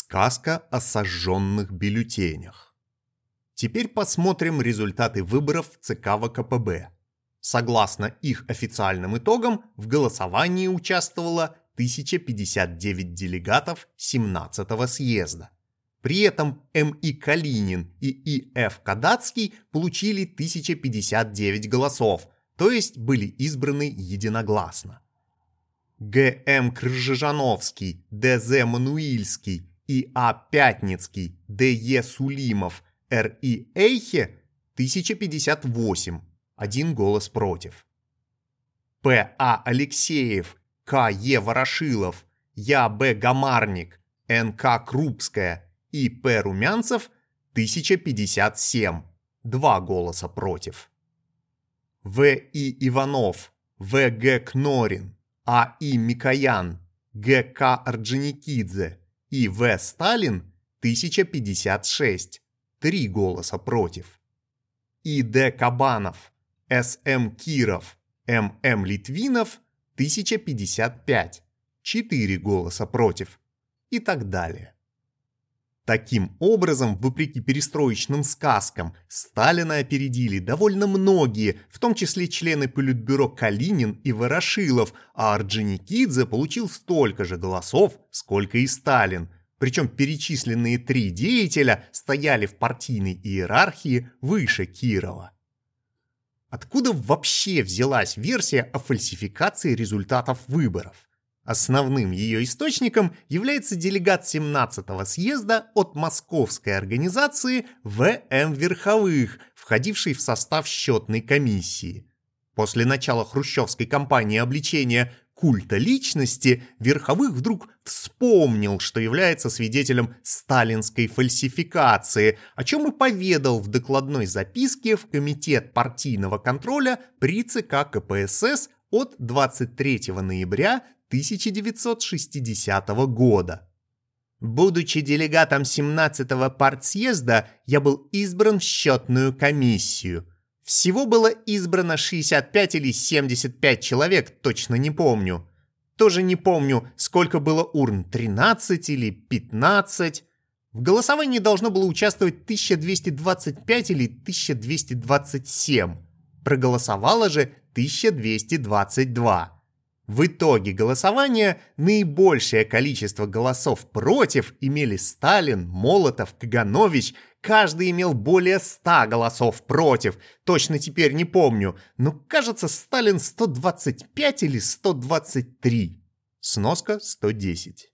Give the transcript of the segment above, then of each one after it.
Сказка о сожженных бюллетенях. Теперь посмотрим результаты выборов ЦК ВКПБ. Согласно их официальным итогам, в голосовании участвовало 1059 делегатов 17-го съезда. При этом М.И. Калинин и И.Ф. Кадацкий получили 1059 голосов, то есть были избраны единогласно. Г.М. Кржижановский, Д.З. Мануильский И. А. Пятницкий, Д. Е. Сулимов, Р. И. Эйхе 1058, один голос против. П. А. Алексеев, К. Е. Ворошилов, Я. Б. Гамарник, Н. К. Крупская И. П. Румянцев 1057, два голоса против. В. И. Иванов, В. Г. Кнорин, А. И. Микоян, Г. К. Орджоникидзе, и В. Сталин 1056, три голоса против. И. Д. Кабанов, С. М. Киров, М. М. Литвинов 1055, четыре голоса против и так далее. Таким образом, вопреки перестроечным сказкам, Сталина опередили довольно многие, в том числе члены Политбюро Калинин и Ворошилов, а Орджоникидзе получил столько же голосов, сколько и Сталин. Причем перечисленные три деятеля стояли в партийной иерархии выше Кирова. Откуда вообще взялась версия о фальсификации результатов выборов? Основным ее источником является делегат 17-го съезда от московской организации ВМ Верховых, входивший в состав счетной комиссии. После начала хрущевской кампании обличения культа личности Верховых вдруг вспомнил, что является свидетелем сталинской фальсификации, о чем и поведал в докладной записке в Комитет партийного контроля при ЦК КПСС от 23 ноября 1960 года. Будучи делегатом 17-го партсъезда, я был избран в счетную комиссию. Всего было избрано 65 или 75 человек, точно не помню. Тоже не помню, сколько было урн, 13 или 15. В голосовании должно было участвовать 1225 или 1227. Проголосовало же 1222. В итоге голосования наибольшее количество голосов против имели Сталин, Молотов, Каганович. Каждый имел более 100 голосов против. Точно теперь не помню. Но кажется, Сталин 125 или 123. Сноска 110.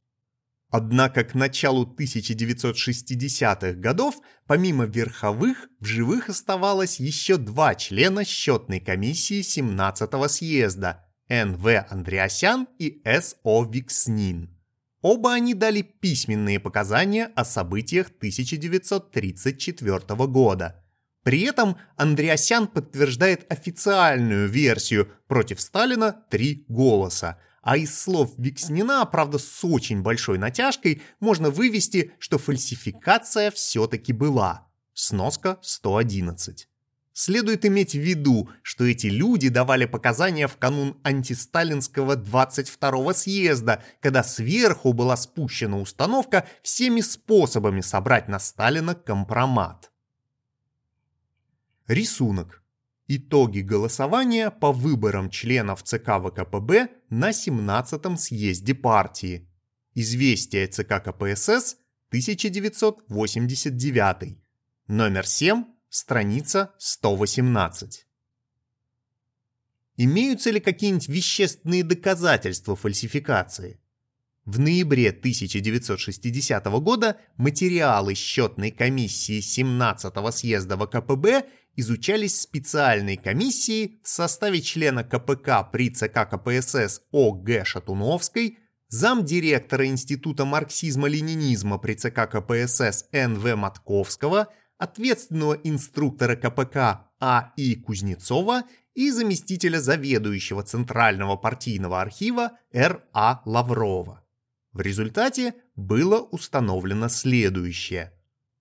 Однако к началу 1960-х годов, помимо верховых, в живых оставалось еще два члена счетной комиссии 17-го съезда – Н.В. Андреасян и С.О. Викснин. Оба они дали письменные показания о событиях 1934 года. При этом Андреасян подтверждает официальную версию против Сталина «три голоса», а из слов Викснина, правда с очень большой натяжкой, можно вывести, что фальсификация все-таки была. Сноска 111. Следует иметь в виду, что эти люди давали показания в канун антисталинского 22-го съезда, когда сверху была спущена установка всеми способами собрать на Сталина компромат. Рисунок. Итоги голосования по выборам членов ЦК ВКПБ на 17-м съезде партии. Известие ЦК КПСС 1989. Номер 7 страница 118. Имеются ли какие-нибудь вещественные доказательства фальсификации? В ноябре 1960 года материалы счетной комиссии 17-го съезда ВКПБ изучались специальной комиссией в составе члена КПК при ЦК КПСС О.Г. Шатуновской, замдиректора Института марксизма-ленинизма при ЦК КПСС Н.В. Матковского – ответственного инструктора КПК А.И. Кузнецова и заместителя заведующего Центрального партийного архива Р.А. Лаврова. В результате было установлено следующее.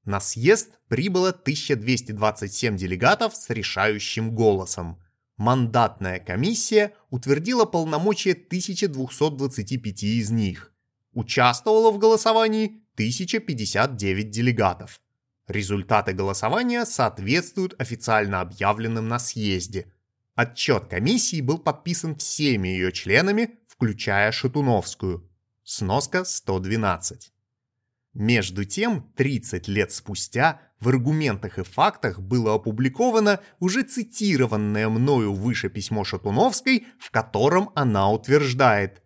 На съезд прибыло 1227 делегатов с решающим голосом. Мандатная комиссия утвердила полномочия 1225 из них. Участвовало в голосовании 1059 делегатов. Результаты голосования соответствуют официально объявленным на съезде. Отчет комиссии был подписан всеми ее членами, включая Шатуновскую. Сноска 112. Между тем, 30 лет спустя в аргументах и фактах было опубликовано уже цитированное мною выше письмо Шатуновской, в котором она утверждает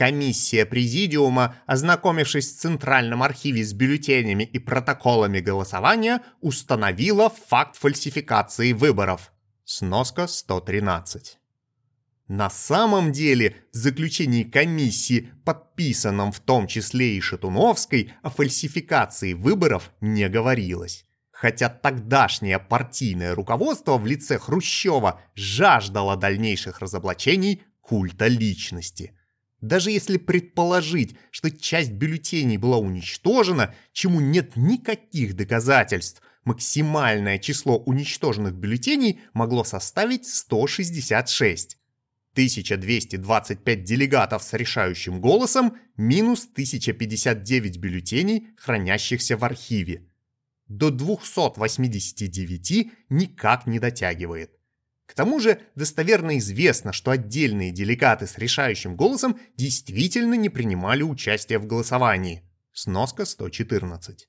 Комиссия Президиума, ознакомившись в Центральном архиве с бюллетенями и протоколами голосования, установила факт фальсификации выборов. Сноска 113. На самом деле, в заключении комиссии, подписанном в том числе и Шатуновской, о фальсификации выборов не говорилось. Хотя тогдашнее партийное руководство в лице Хрущева жаждало дальнейших разоблачений культа личности – даже если предположить, что часть бюллетеней была уничтожена, чему нет никаких доказательств, максимальное число уничтоженных бюллетеней могло составить 166. 1225 делегатов с решающим голосом минус 1059 бюллетеней, хранящихся в архиве. До 289 никак не дотягивает. К тому же достоверно известно, что отдельные делегаты с решающим голосом действительно не принимали участие в голосовании. Сноска 114.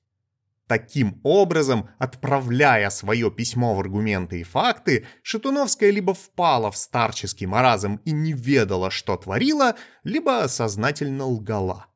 Таким образом, отправляя свое письмо в аргументы и факты, Шатуновская либо впала в старческий маразм и не ведала, что творила, либо сознательно лгала.